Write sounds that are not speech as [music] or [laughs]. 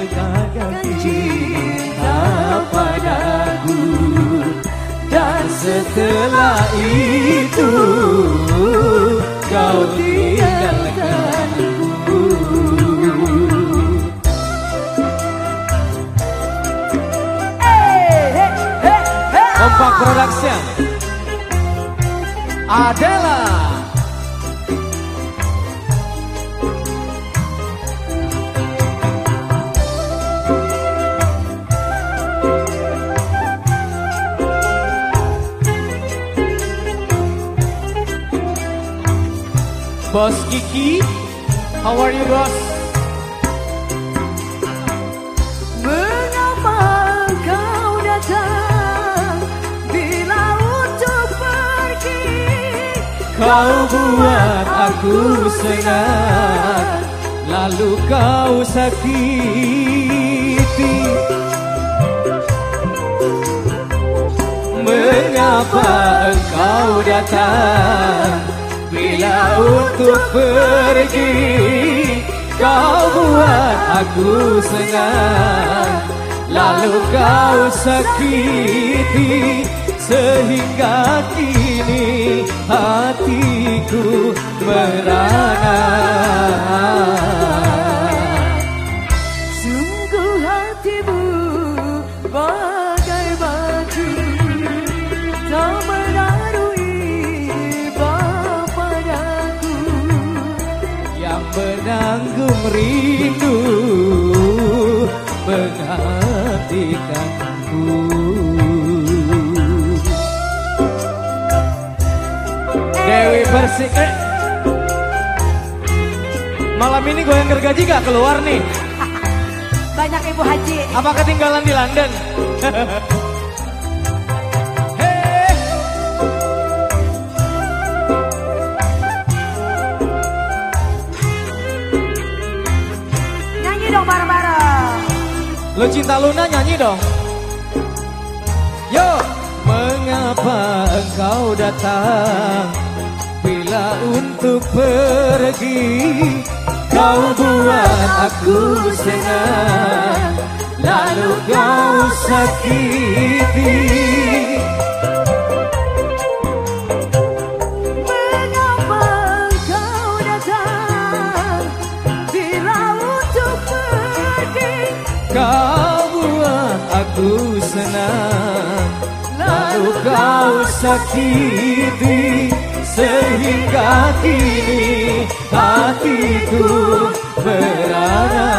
tetapkan cinta padaku. Dan setelah itu kau tinggalkan Kompak Production adalah Bos Kiki, how are you bos? Mengapa kau datang bila untuk pergi? Kau buat aku senang, lalu kau sakiti. Mengapa engkau datang? Bila untuk pergi Kau buat aku senang. Lalu kau sakiti Sehingga kini hatiku merana menanggung rindu menghatikanku Dewi bersih eh. Malam ini gue yang gergaji gak keluar nih [laughs] Banyak ibu haji Apa ketinggalan di London? [laughs] dong bareng-bareng. Lo cinta Luna nyanyi dong. Yo, mengapa engkau datang bila untuk pergi? Kau buat aku senang, lalu kau sakiti. Aku senang Lalu kau sakiti Sehingga kini hatiku berada